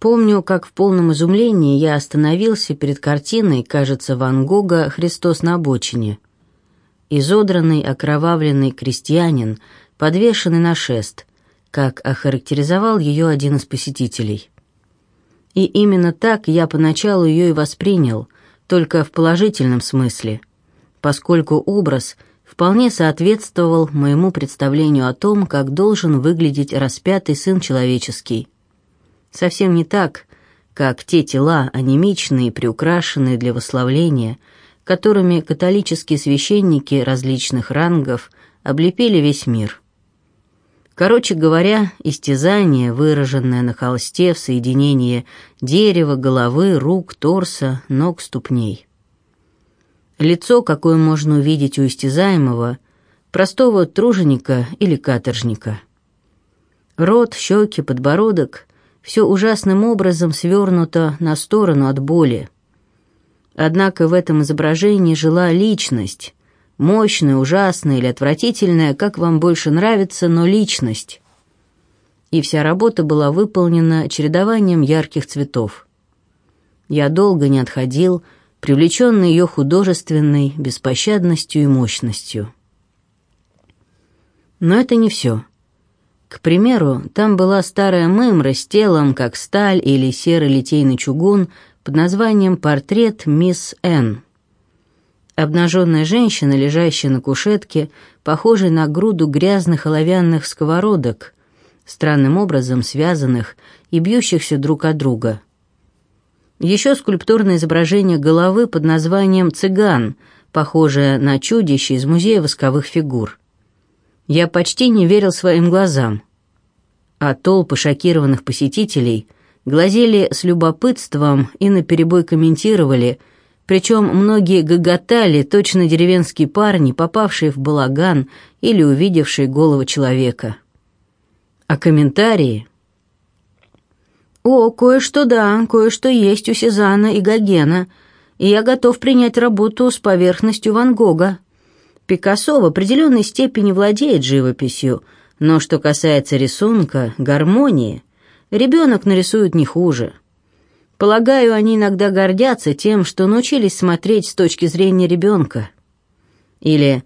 Помню, как в полном изумлении я остановился перед картиной, кажется, Ван Гога «Христос на обочине». Изодранный, окровавленный крестьянин, подвешенный на шест, как охарактеризовал ее один из посетителей. И именно так я поначалу ее и воспринял, только в положительном смысле, поскольку образ вполне соответствовал моему представлению о том, как должен выглядеть распятый сын человеческий – Совсем не так, как те тела, анемичные, приукрашенные для восславления, которыми католические священники различных рангов облепили весь мир. Короче говоря, истязание, выраженное на холсте в соединении дерева, головы, рук, торса, ног, ступней. Лицо, какое можно увидеть у истязаемого, простого труженика или каторжника. Рот, щеки, подбородок все ужасным образом свернуто на сторону от боли. Однако в этом изображении жила личность, мощная, ужасная или отвратительная, как вам больше нравится, но личность. И вся работа была выполнена чередованием ярких цветов. Я долго не отходил, привлеченный ее художественной беспощадностью и мощностью. Но это не все. К примеру, там была старая мымра с телом, как сталь или серый литейный чугун, под названием «Портрет мисс Н». Обнаженная женщина, лежащая на кушетке, похожая на груду грязных оловянных сковородок, странным образом связанных и бьющихся друг от друга. Еще скульптурное изображение головы под названием «Цыган», похожее на чудище из музея восковых фигур. Я почти не верил своим глазам. А толпы шокированных посетителей глазели с любопытством и наперебой комментировали, причем многие гоготали, точно деревенские парни, попавшие в балаган или увидевшие голову человека. А комментарии... «О, кое-что да, кое-что есть у Сезана и Гогена, и я готов принять работу с поверхностью Ван Гога», Пикассо в определенной степени владеет живописью, но что касается рисунка, гармонии, ребенок нарисует не хуже. Полагаю, они иногда гордятся тем, что научились смотреть с точки зрения ребенка. Или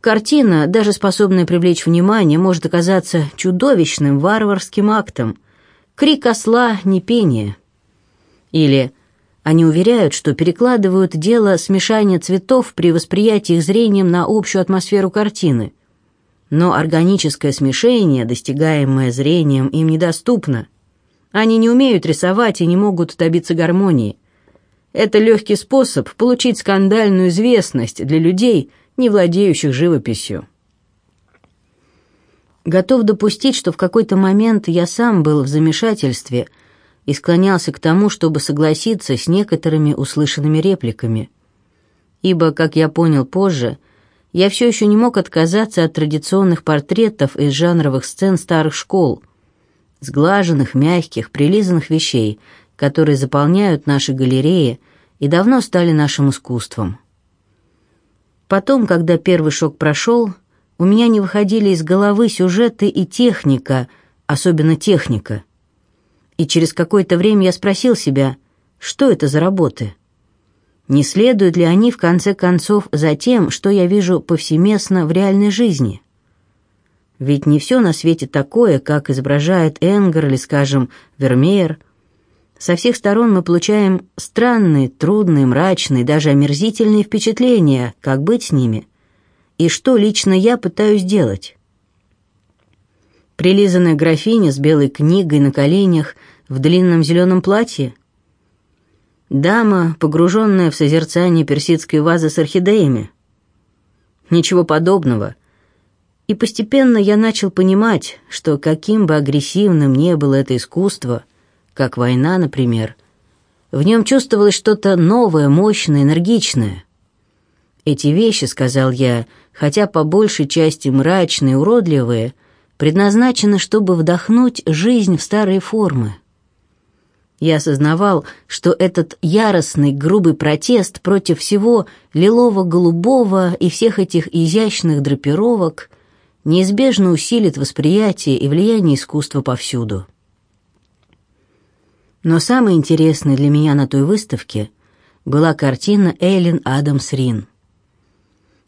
картина, даже способная привлечь внимание, может оказаться чудовищным варварским актом. Крик осла — не пение. Или они уверяют, что перекладывают дело смешания цветов при восприятии их зрением на общую атмосферу картины. Но органическое смешение, достигаемое зрением, им недоступно. Они не умеют рисовать и не могут добиться гармонии. Это легкий способ получить скандальную известность для людей, не владеющих живописью. Готов допустить, что в какой-то момент я сам был в замешательстве – и склонялся к тому, чтобы согласиться с некоторыми услышанными репликами. Ибо, как я понял позже, я все еще не мог отказаться от традиционных портретов из жанровых сцен старых школ, сглаженных, мягких, прилизанных вещей, которые заполняют наши галереи и давно стали нашим искусством. Потом, когда первый шок прошел, у меня не выходили из головы сюжеты и техника, особенно техника — и через какое-то время я спросил себя, что это за работы? Не следуют ли они, в конце концов, за тем, что я вижу повсеместно в реальной жизни? Ведь не все на свете такое, как изображает Энгер или, скажем, Вермеер. Со всех сторон мы получаем странные, трудные, мрачные, даже омерзительные впечатления, как быть с ними. И что лично я пытаюсь делать? Прилизанная графиня с белой книгой на коленях в длинном зеленом платье? Дама, погруженная в созерцание персидской вазы с орхидеями? Ничего подобного. И постепенно я начал понимать, что каким бы агрессивным ни было это искусство, как война, например, в нем чувствовалось что-то новое, мощное, энергичное. Эти вещи, сказал я, хотя по большей части мрачные, уродливые, предназначены, чтобы вдохнуть жизнь в старые формы. Я осознавал, что этот яростный, грубый протест против всего лилово-голубого и всех этих изящных драпировок неизбежно усилит восприятие и влияние искусства повсюду. Но самой интересной для меня на той выставке была картина Эйлин Адамс Рин.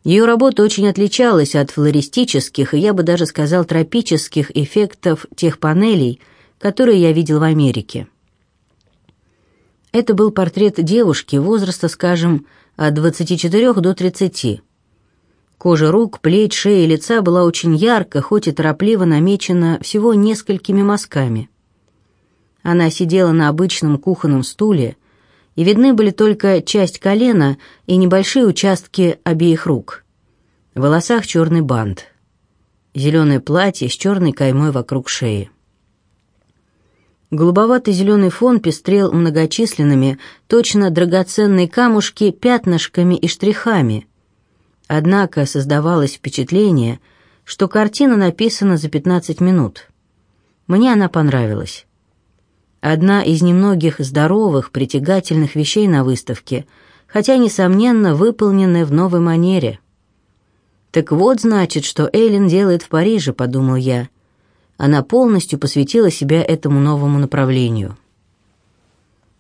Ее работа очень отличалась от флористических и, я бы даже сказал, тропических эффектов тех панелей, которые я видел в Америке. Это был портрет девушки возраста, скажем, от 24 до 30. Кожа рук, плеч, шеи и лица была очень ярко, хоть и торопливо намечена всего несколькими мазками. Она сидела на обычном кухонном стуле, и видны были только часть колена и небольшие участки обеих рук. В волосах черный бант. Зеленое платье с черной каймой вокруг шеи. Голубоватый зеленый фон пестрел многочисленными, точно драгоценные камушки, пятнышками и штрихами. Однако создавалось впечатление, что картина написана за 15 минут. Мне она понравилась. Одна из немногих здоровых, притягательных вещей на выставке, хотя, несомненно, выполненная в новой манере. «Так вот, значит, что Эйлин делает в Париже», — подумал я. Она полностью посвятила себя этому новому направлению.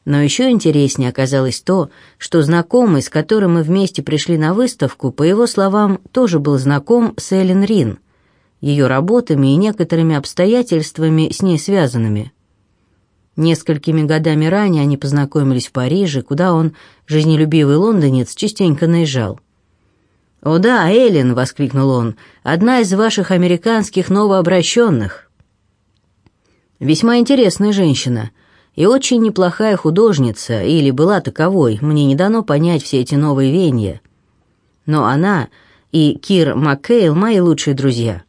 Но еще интереснее оказалось то, что знакомый, с которым мы вместе пришли на выставку, по его словам, тоже был знаком с Эллен Рин, ее работами и некоторыми обстоятельствами с ней связанными. Несколькими годами ранее они познакомились в Париже, куда он, жизнелюбивый лондонец, частенько наезжал. «О да, Эллен!» — воскликнул он. «Одна из ваших американских новообращенных». «Весьма интересная женщина и очень неплохая художница, или была таковой, мне не дано понять все эти новые веяния. Но она и Кир Маккейл — мои лучшие друзья.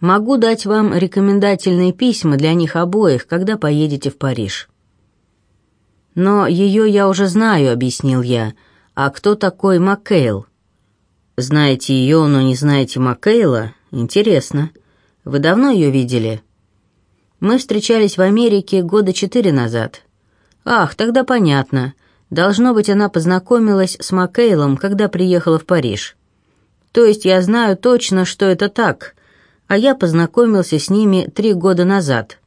Могу дать вам рекомендательные письма для них обоих, когда поедете в Париж». «Но ее я уже знаю», — объяснил я. «А кто такой Маккейл?» «Знаете ее, но не знаете Маккейла? Интересно. Вы давно ее видели?» «Мы встречались в Америке года четыре назад». «Ах, тогда понятно. Должно быть, она познакомилась с Маккейлом, когда приехала в Париж. То есть я знаю точно, что это так, а я познакомился с ними три года назад.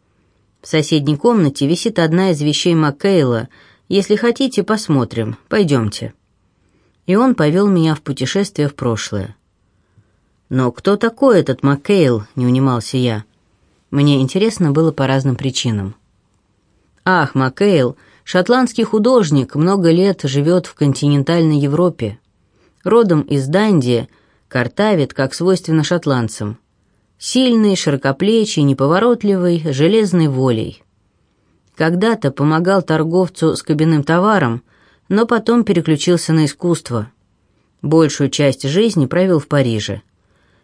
В соседней комнате висит одна из вещей Маккейла. Если хотите, посмотрим. Пойдемте». И он повел меня в путешествие в прошлое. «Но кто такой этот Маккейл?» — не унимался я. Мне интересно было по разным причинам. «Ах, Маккейл, шотландский художник, много лет живет в континентальной Европе. Родом из Дандии, картавит, как свойственно шотландцам. Сильный, широкоплечий, неповоротливый, железной волей. Когда-то помогал торговцу с кабинным товаром, но потом переключился на искусство. Большую часть жизни провел в Париже.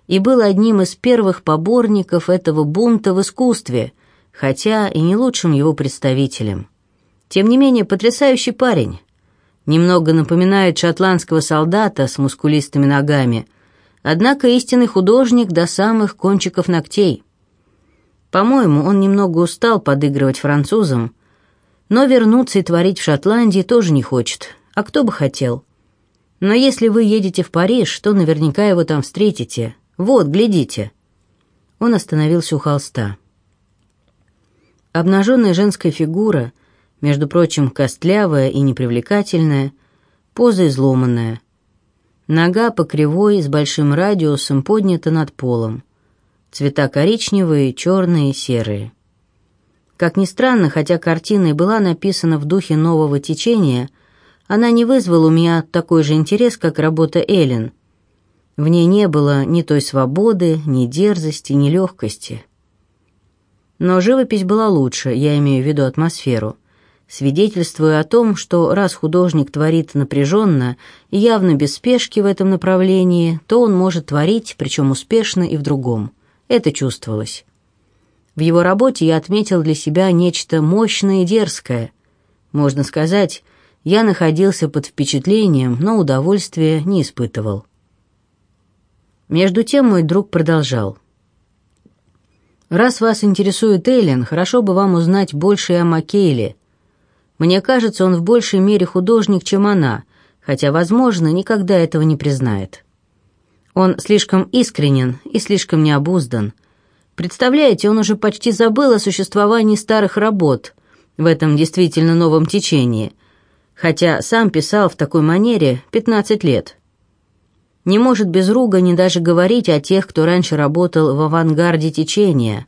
И был одним из первых поборников этого бунта в искусстве, хотя и не лучшим его представителем. Тем не менее, потрясающий парень. Немного напоминает шотландского солдата с мускулистыми ногами, однако истинный художник до самых кончиков ногтей. По-моему, он немного устал подыгрывать французам, но вернуться и творить в Шотландии тоже не хочет. А кто бы хотел? Но если вы едете в Париж, то наверняка его там встретите. Вот, глядите». Он остановился у холста. Обнаженная женская фигура, между прочим, костлявая и непривлекательная, поза изломанная. Нога по кривой с большим радиусом поднята над полом. Цвета коричневые, черные, серые. Как ни странно, хотя картина и была написана в духе нового течения, она не вызвала у меня такой же интерес, как работа Эллен. В ней не было ни той свободы, ни дерзости, ни легкости. Но живопись была лучше, я имею в виду атмосферу, свидетельствуя о том, что раз художник творит напряженно и явно без спешки в этом направлении, то он может творить, причем успешно и в другом. Это чувствовалось. В его работе я отметил для себя нечто мощное и дерзкое. Можно сказать, я находился под впечатлением, но удовольствия не испытывал. Между тем мой друг продолжал. «Раз вас интересует Эйлен, хорошо бы вам узнать больше о Маккейле. Мне кажется, он в большей мере художник, чем она, хотя, возможно, никогда этого не признает. Он слишком искренен и слишком необуздан, Представляете, он уже почти забыл о существовании старых работ, в этом действительно новом течении, хотя сам писал в такой манере 15 лет. Не может без ругани даже говорить о тех, кто раньше работал в авангарде течения.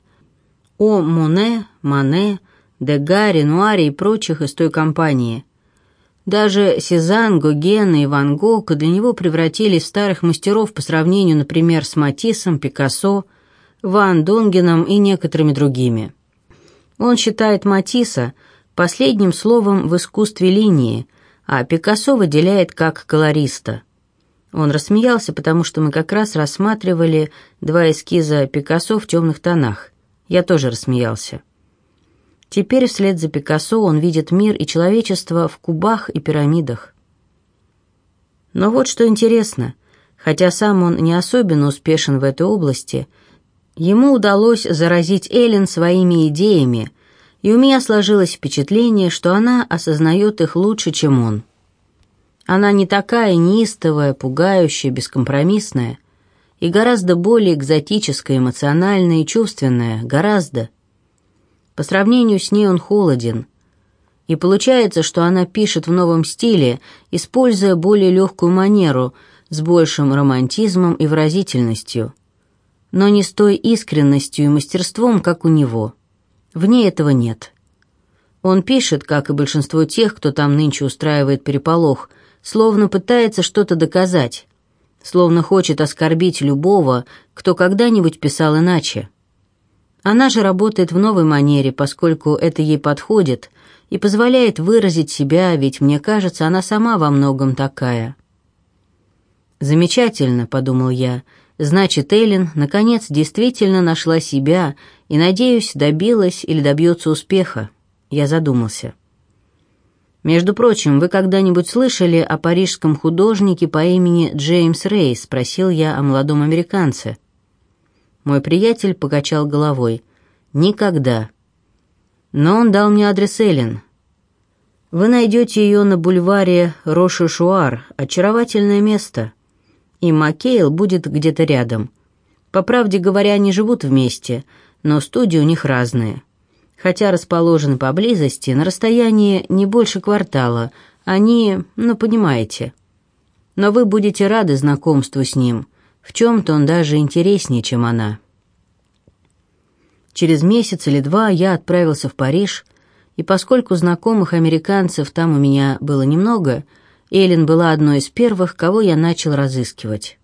О Моне, Мане, Дега, Ренуаре и прочих из той компании. Даже Сезанн, Гоген и Ван Гог для него превратились в старых мастеров по сравнению, например, с Матиссом, Пикассо, Ван Донгеном и некоторыми другими. Он считает Матисса последним словом в искусстве линии, а Пикассо выделяет как колориста. Он рассмеялся, потому что мы как раз рассматривали два эскиза Пикассо в темных тонах. Я тоже рассмеялся. Теперь вслед за Пикассо он видит мир и человечество в кубах и пирамидах. Но вот что интересно, хотя сам он не особенно успешен в этой области, ему удалось заразить Эллен своими идеями, и у меня сложилось впечатление, что она осознает их лучше, чем он. Она не такая неистовая, пугающая, бескомпромиссная, и гораздо более экзотическая, эмоциональная и чувственная, гораздо. По сравнению с ней он холоден. И получается, что она пишет в новом стиле, используя более легкую манеру, с большим романтизмом и выразительностью. Но не с той искренностью и мастерством, как у него. В ней этого нет. Он пишет, как и большинство тех, кто там нынче устраивает переполох, словно пытается что-то доказать, словно хочет оскорбить любого, кто когда-нибудь писал иначе. Она же работает в новой манере, поскольку это ей подходит и позволяет выразить себя, ведь, мне кажется, она сама во многом такая. «Замечательно», — подумал я, — «значит, Эллен, наконец, действительно нашла себя и, надеюсь, добилась или добьется успеха». Я задумался. «Между прочим, вы когда-нибудь слышали о парижском художнике по имени Джеймс Рей?» — спросил я о молодом американце. Мой приятель покачал головой. «Никогда». Но он дал мне адрес Эллен. Вы найдете ее на бульваре Роши-Шуар, очаровательное место. И Макейл будет где-то рядом. По правде говоря, они живут вместе, но студии у них разные. Хотя расположены поблизости, на расстоянии не больше квартала, они, ну, понимаете. Но вы будете рады знакомству с ним – в чем-то он даже интереснее, чем она. Через месяц или два я отправился в Париж, и поскольку знакомых американцев там у меня было немного, Эллен была одной из первых, кого я начал разыскивать.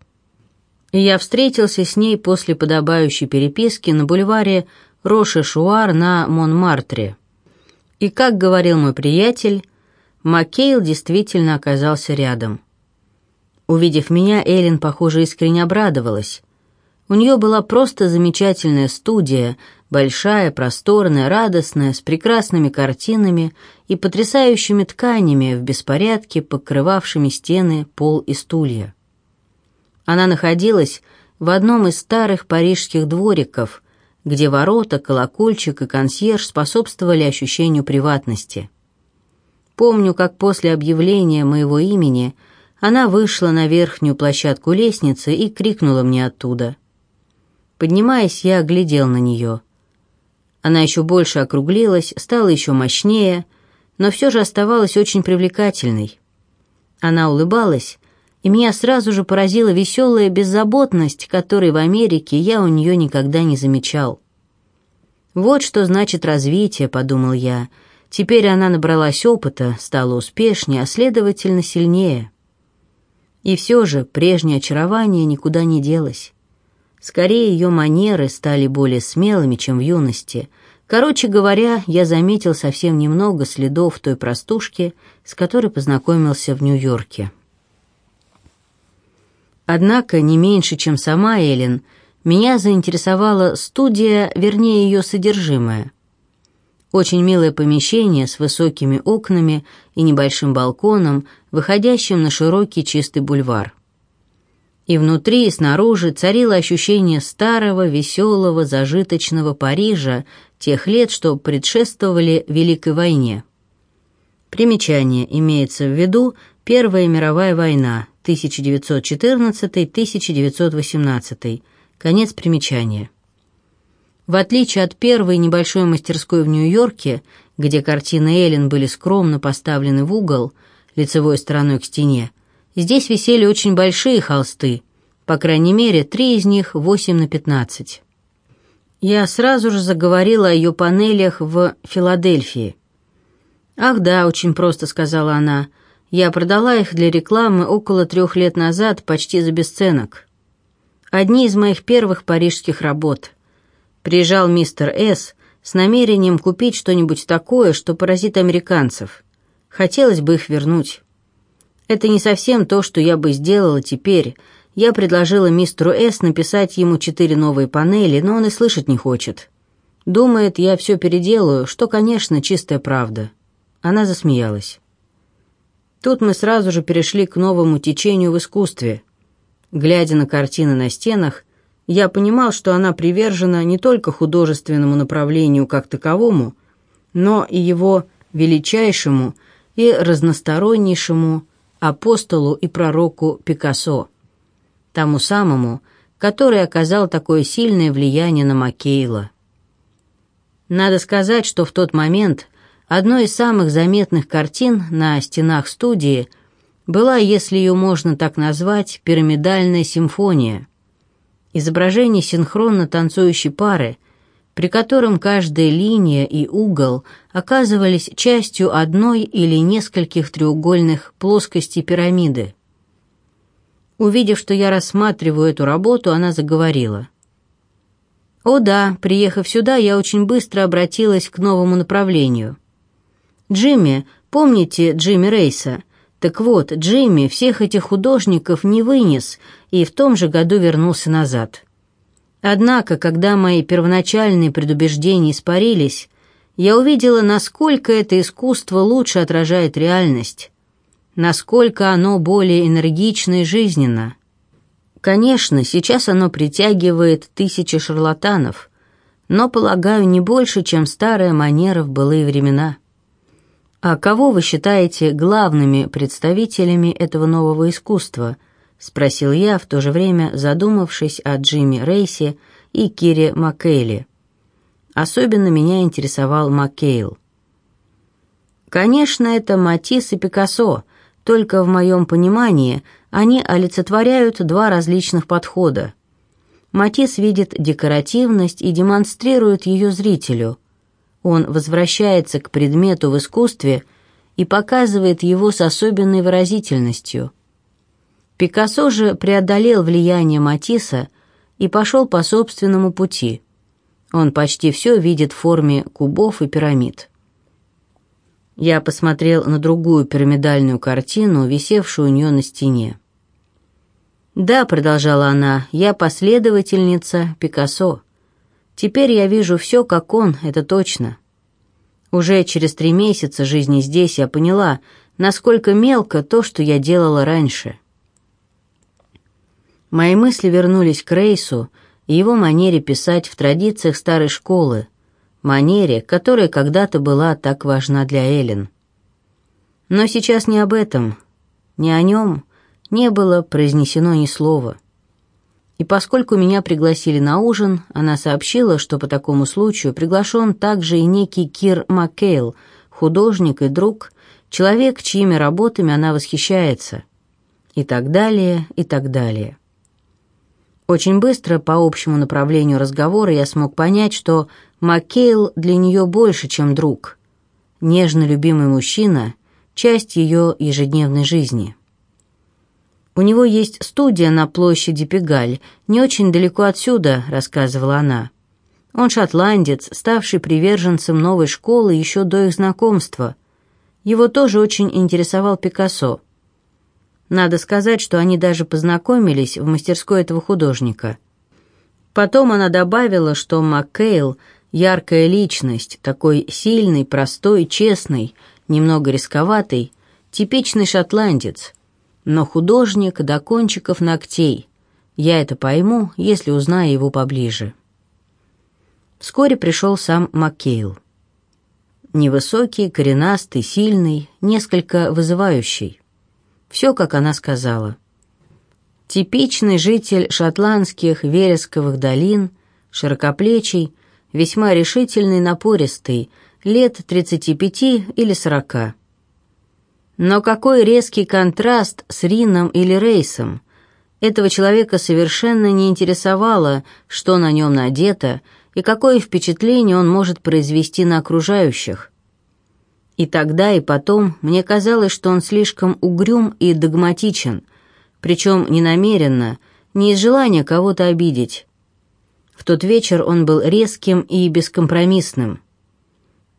И я встретился с ней после подобающей переписки на бульваре Роше-Шуар на Монмартре. И, как говорил мой приятель, Маккейл действительно оказался рядом. Увидев меня, Эллен, похоже, искренне обрадовалась. У нее была просто замечательная студия, большая, просторная, радостная, с прекрасными картинами и потрясающими тканями в беспорядке, покрывавшими стены, пол и стулья. Она находилась в одном из старых парижских двориков, где ворота, колокольчик и консьерж способствовали ощущению приватности. Помню, как после объявления моего имени – она вышла на верхнюю площадку лестницы и крикнула мне оттуда. Поднимаясь, я глядел на нее. Она еще больше округлилась, стала еще мощнее, но все же оставалась очень привлекательной. Она улыбалась, и меня сразу же поразила веселая беззаботность, которой в Америке я у нее никогда не замечал. «Вот что значит развитие», — подумал я. Теперь она набралась опыта, стала успешнее, а следовательно сильнее. И все же прежнее очарование никуда не делось. Скорее, ее манеры стали более смелыми, чем в юности. Короче говоря, я заметил совсем немного следов той простушки, с которой познакомился в Нью-Йорке. Однако, не меньше, чем сама Эллен, меня заинтересовала студия, вернее, ее содержимое — очень милое помещение с высокими окнами и небольшим балконом, выходящим на широкий чистый бульвар. И внутри, и снаружи царило ощущение старого, веселого, зажиточного Парижа тех лет, что предшествовали Великой войне. Примечание имеется в виду Первая мировая война 1914-1918. Конец примечания. В отличие от первой небольшой мастерской в Нью-Йорке, где картины Эллен были скромно поставлены в угол, лицевой стороной к стене, здесь висели очень большие холсты, по крайней мере, три из них 8 на 15. Я сразу же заговорила о ее панелях в Филадельфии. «Ах да, очень просто», — сказала она. «Я продала их для рекламы около трех лет назад почти за бесценок. Одни из моих первых парижских работ. Приезжал мистер С. с намерением купить что-нибудь такое, что поразит американцев. Хотелось бы их вернуть. Это не совсем то, что я бы сделала теперь, — я предложила мистеру С. написать ему четыре новые панели, но он и слышать не хочет. Думает, я все переделаю, что, конечно, чистая правда. Она засмеялась. Тут мы сразу же перешли к новому течению в искусстве. Глядя на картины на стенах, я понимал, что она привержена не только художественному направлению как таковому, но и его величайшему и разностороннейшему апостолу и пророку Пикассо тому самому, который оказал такое сильное влияние на Маккейла. Надо сказать, что в тот момент одной из самых заметных картин на стенах студии была, если ее можно так назвать, пирамидальная симфония. Изображение синхронно танцующей пары, при котором каждая линия и угол оказывались частью одной или нескольких треугольных плоскостей пирамиды. Увидев, что я рассматриваю эту работу, она заговорила. «О да, приехав сюда, я очень быстро обратилась к новому направлению. Джимми, помните Джимми Рейса? Так вот, Джимми всех этих художников не вынес и в том же году вернулся назад. Однако, когда мои первоначальные предубеждения испарились, я увидела, насколько это искусство лучше отражает реальность, насколько оно более энергично и жизненно. Конечно, сейчас оно притягивает тысячи шарлатанов, но, полагаю, не больше, чем старая манера в былые времена. А кого вы считаете главными представителями этого нового искусства? спросил я, в то же время задумавшись о Джимми Рейсе и Кире Маккейле. Особенно меня интересовал Маккейл. Конечно, это Матисс и Пикассо, только в моем понимании они олицетворяют два различных подхода. Матисс видит декоративность и демонстрирует ее зрителю. Он возвращается к предмету в искусстве и показывает его с особенной выразительностью. Пикассо же преодолел влияние Матисса и пошел по собственному пути. Он почти все видит в форме кубов и пирамид. Я посмотрел на другую пирамидальную картину, висевшую у нее на стене. «Да», — продолжала она, — «я последовательница Пикассо. Теперь я вижу все, как он, это точно. Уже через три месяца жизни здесь я поняла, насколько мелко то, что я делала раньше». Мои мысли вернулись к Рейсу и его манере писать в традициях старой школы, манере, которая когда-то была так важна для Эллен. Но сейчас не об этом, ни о нем не было произнесено ни слова. И поскольку меня пригласили на ужин, она сообщила, что по такому случаю приглашен также и некий Кир Маккейл, художник и друг, человек, чьими работами она восхищается. И так далее, и так далее. Очень быстро по общему направлению разговора я смог понять, что Маккейл для нее больше, чем друг. Нежно любимый мужчина — часть ее ежедневной жизни. «У него есть студия на площади Пегаль, не очень далеко отсюда», — рассказывала она. «Он шотландец, ставший приверженцем новой школы еще до их знакомства. Его тоже очень интересовал Пикассо. Надо сказать, что они даже познакомились в мастерской этого художника. Потом она добавила, что Маккейл — яркая личность, такой сильный, простой, честный, немного рисковатый, типичный шотландец, но художник до кончиков ногтей. Я это пойму, если узнаю его поближе. Вскоре пришел сам Маккейл. Невысокий, коренастый, сильный, несколько вызывающий. Все, как она сказала. Типичный житель шотландских вересковых долин, широкоплечий, весьма решительный, напористый, лет 35 или 40. Но какой резкий контраст с Рином или Рейсом. Этого человека совершенно не интересовало, что на нем надето и какое впечатление он может произвести на окружающих. И тогда, и потом мне казалось, что он слишком угрюм и догматичен, причем не намеренно, не из желания кого-то обидеть. В тот вечер он был резким и бескомпромиссным.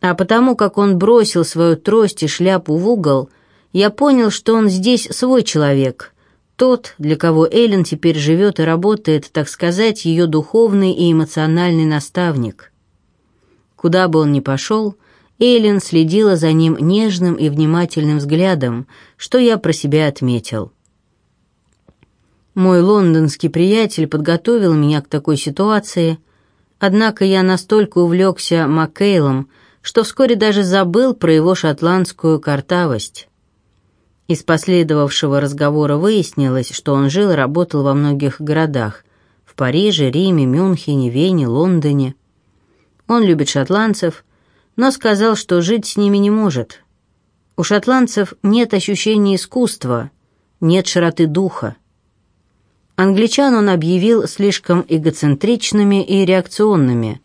А потому, как он бросил свою трость и шляпу в угол, я понял, что он здесь свой человек, тот, для кого Эллен теперь живет и работает, так сказать, ее духовный и эмоциональный наставник. Куда бы он ни пошел, Эйлин следила за ним нежным и внимательным взглядом, что я про себя отметил. Мой лондонский приятель подготовил меня к такой ситуации, однако я настолько увлекся Маккейлом, что вскоре даже забыл про его шотландскую картавость. Из последовавшего разговора выяснилось, что он жил и работал во многих городах – в Париже, Риме, Мюнхене, Вене, Лондоне. Он любит шотландцев – но сказал, что жить с ними не может. У шотландцев нет ощущения искусства, нет широты духа. Англичан он объявил слишком эгоцентричными и реакционными,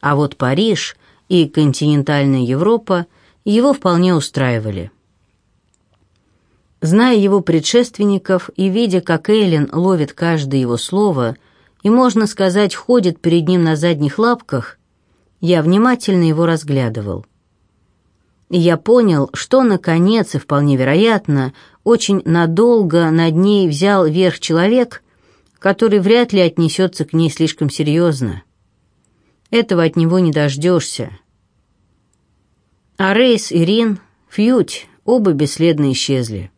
а вот Париж и континентальная Европа его вполне устраивали. Зная его предшественников и видя, как Эйлин ловит каждое его слово и, можно сказать, ходит перед ним на задних лапках, я внимательно его разглядывал. И я понял, что, наконец, и вполне вероятно, очень надолго над ней взял верх человек, который вряд ли отнесется к ней слишком серьезно. Этого от него не дождешься. А Рейс и Рин, Фьють, оба бесследно исчезли.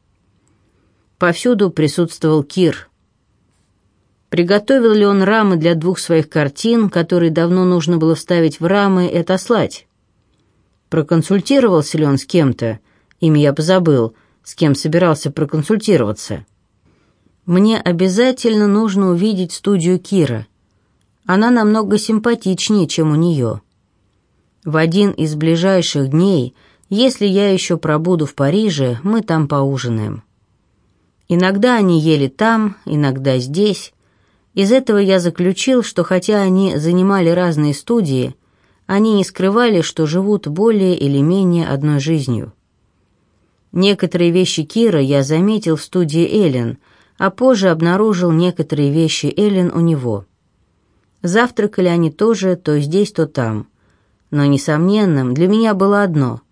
Повсюду присутствовал Кир — Приготовил ли он рамы для двух своих картин, которые давно нужно было вставить в рамы и отослать? Проконсультировался ли он с кем-то? Имя я позабыл, с кем собирался проконсультироваться. Мне обязательно нужно увидеть студию Кира. Она намного симпатичнее, чем у нее. В один из ближайших дней, если я еще пробуду в Париже, мы там поужинаем. Иногда они ели там, иногда здесь, из этого я заключил, что хотя они занимали разные студии, они не скрывали, что живут более или менее одной жизнью. Некоторые вещи Кира я заметил в студии Эллен, а позже обнаружил некоторые вещи Эллен у него. Завтракали они тоже то здесь, то там. Но несомненным для меня было одно.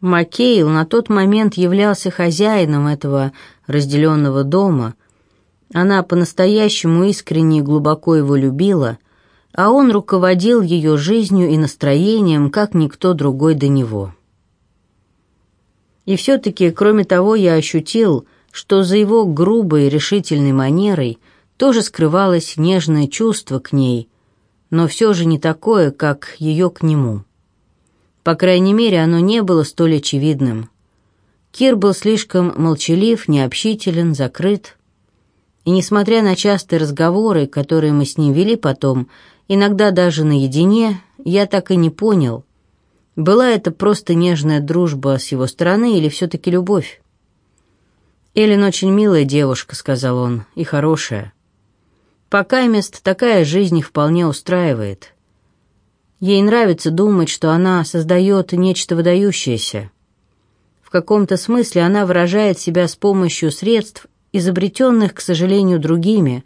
Маккейл на тот момент являлся хозяином этого разделенного дома – она по-настоящему искренне и глубоко его любила, а он руководил ее жизнью и настроением, как никто другой до него. И все-таки, кроме того, я ощутил, что за его грубой решительной манерой тоже скрывалось нежное чувство к ней, но все же не такое, как ее к нему. По крайней мере, оно не было столь очевидным. Кир был слишком молчалив, необщителен, закрыт, и несмотря на частые разговоры, которые мы с ним вели потом, иногда даже наедине, я так и не понял, была это просто нежная дружба с его стороны или все-таки любовь. «Эллен очень милая девушка», — сказал он, — «и хорошая. Пока мест такая жизнь вполне устраивает. Ей нравится думать, что она создает нечто выдающееся. В каком-то смысле она выражает себя с помощью средств изобретенных, к сожалению, другими,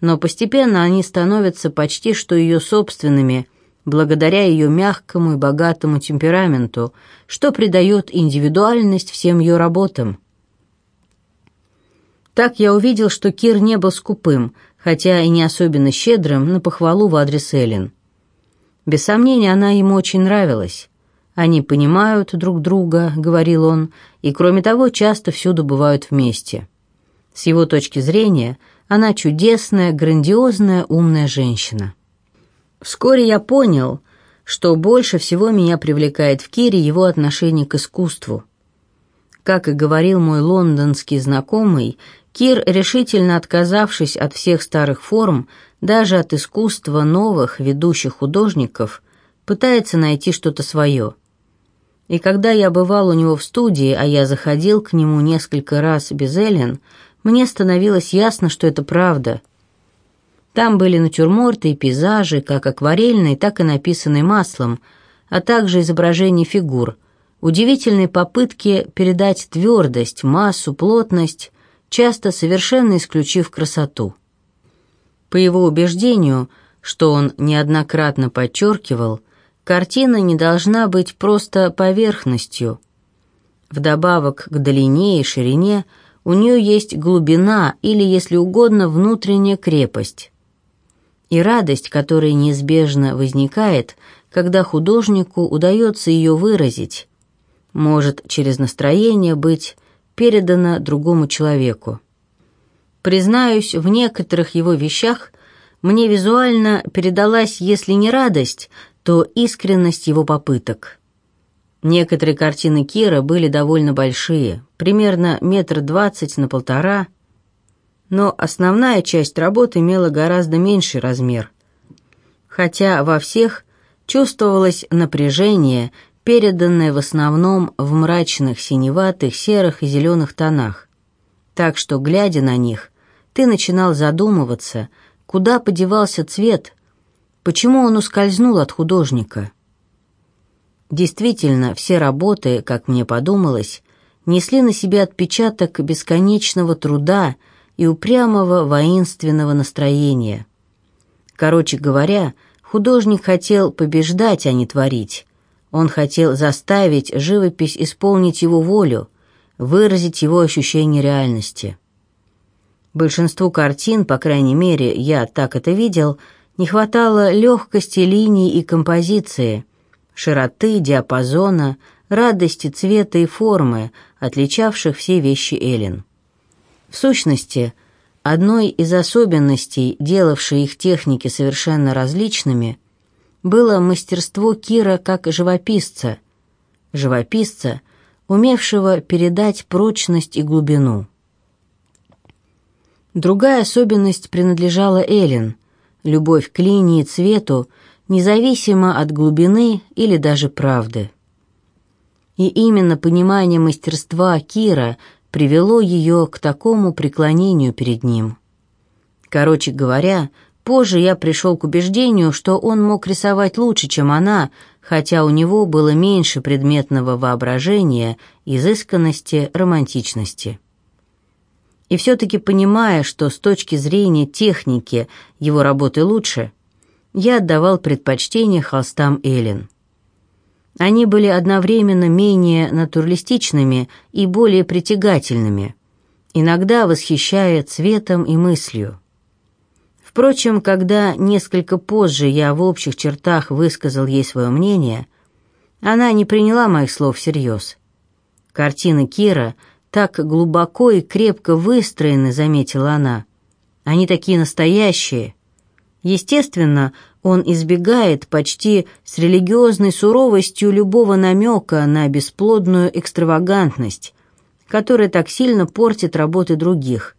но постепенно они становятся почти что ее собственными, благодаря ее мягкому и богатому темпераменту, что придает индивидуальность всем ее работам. Так я увидел, что Кир не был скупым, хотя и не особенно щедрым на похвалу в адрес Эллен. Без сомнения, она ему очень нравилась. «Они понимают друг друга», — говорил он, и, кроме того, часто всюду бывают вместе. С его точки зрения, она чудесная, грандиозная, умная женщина. Вскоре я понял, что больше всего меня привлекает в Кире его отношение к искусству. Как и говорил мой лондонский знакомый, Кир, решительно отказавшись от всех старых форм, даже от искусства новых ведущих художников пытается найти что-то свое. И когда я бывал у него в студии, а я заходил к нему несколько раз без Эллен, мне становилось ясно, что это правда. Там были натюрморты и пейзажи, как акварельные, так и написанные маслом, а также изображения фигур, удивительные попытки передать твердость, массу, плотность, часто совершенно исключив красоту. По его убеждению, что он неоднократно подчеркивал, картина не должна быть просто поверхностью. Вдобавок к длине и ширине у нее есть глубина или, если угодно, внутренняя крепость. И радость, которая неизбежно возникает, когда художнику удается ее выразить, может через настроение быть передана другому человеку. Признаюсь, в некоторых его вещах мне визуально передалась, если не радость, то искренность его попыток. Некоторые картины Кира были довольно большие, примерно метр двадцать на полтора, но основная часть работы имела гораздо меньший размер. Хотя во всех чувствовалось напряжение, переданное в основном в мрачных синеватых, серых и зеленых тонах. Так что, глядя на них, ты начинал задумываться, куда подевался цвет, почему он ускользнул от художника. Действительно, все работы, как мне подумалось, несли на себе отпечаток бесконечного труда и упрямого воинственного настроения. Короче говоря, художник хотел побеждать, а не творить. Он хотел заставить живопись исполнить его волю, выразить его ощущение реальности. Большинству картин, по крайней мере, я так это видел, не хватало легкости линий и композиции, широты, диапазона, радости цвета и формы, отличавших все вещи Эллен. В сущности, одной из особенностей, делавшей их техники совершенно различными, было мастерство Кира как живописца, живописца, умевшего передать прочность и глубину. Другая особенность принадлежала Эллен – любовь к линии и цвету, независимо от глубины или даже правды. И именно понимание мастерства Кира привело ее к такому преклонению перед ним. Короче говоря, позже я пришел к убеждению, что он мог рисовать лучше, чем она, хотя у него было меньше предметного воображения, изысканности, романтичности. И все-таки понимая, что с точки зрения техники его работы лучше, я отдавал предпочтение холстам Эллен. Они были одновременно менее натуралистичными и более притягательными, иногда восхищая цветом и мыслью. Впрочем, когда несколько позже я в общих чертах высказал ей свое мнение, она не приняла моих слов всерьез. Картины Кира так глубоко и крепко выстроены, заметила она. Они такие настоящие. Естественно, он избегает почти с религиозной суровостью любого намека на бесплодную экстравагантность, которая так сильно портит работы других.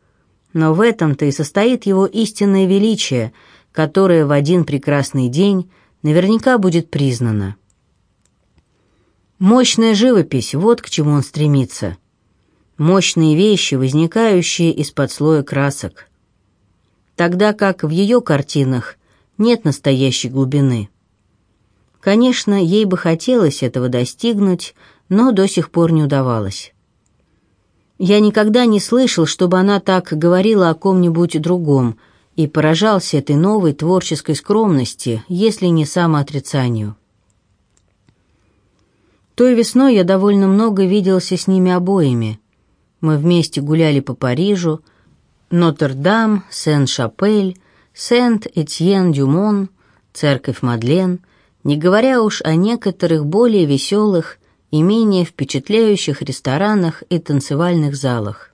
Но в этом-то и состоит его истинное величие, которое в один прекрасный день наверняка будет признано. Мощная живопись — вот к чему он стремится. Мощные вещи, возникающие из-под слоя красок. Тогда как в ее картинах нет настоящей глубины. Конечно, ей бы хотелось этого достигнуть, но до сих пор не удавалось. Я никогда не слышал, чтобы она так говорила о ком-нибудь другом, и поражался этой новой творческой скромности, если не самоотрицанию. Той весной я довольно много виделся с ними обоими. Мы вместе гуляли по Парижу, Нотр-Дам, Сен-Шапель, Сент-Этьен-Дюмон, церковь Мадлен, не говоря уж о некоторых более веселых и менее впечатляющих ресторанах и танцевальных залах.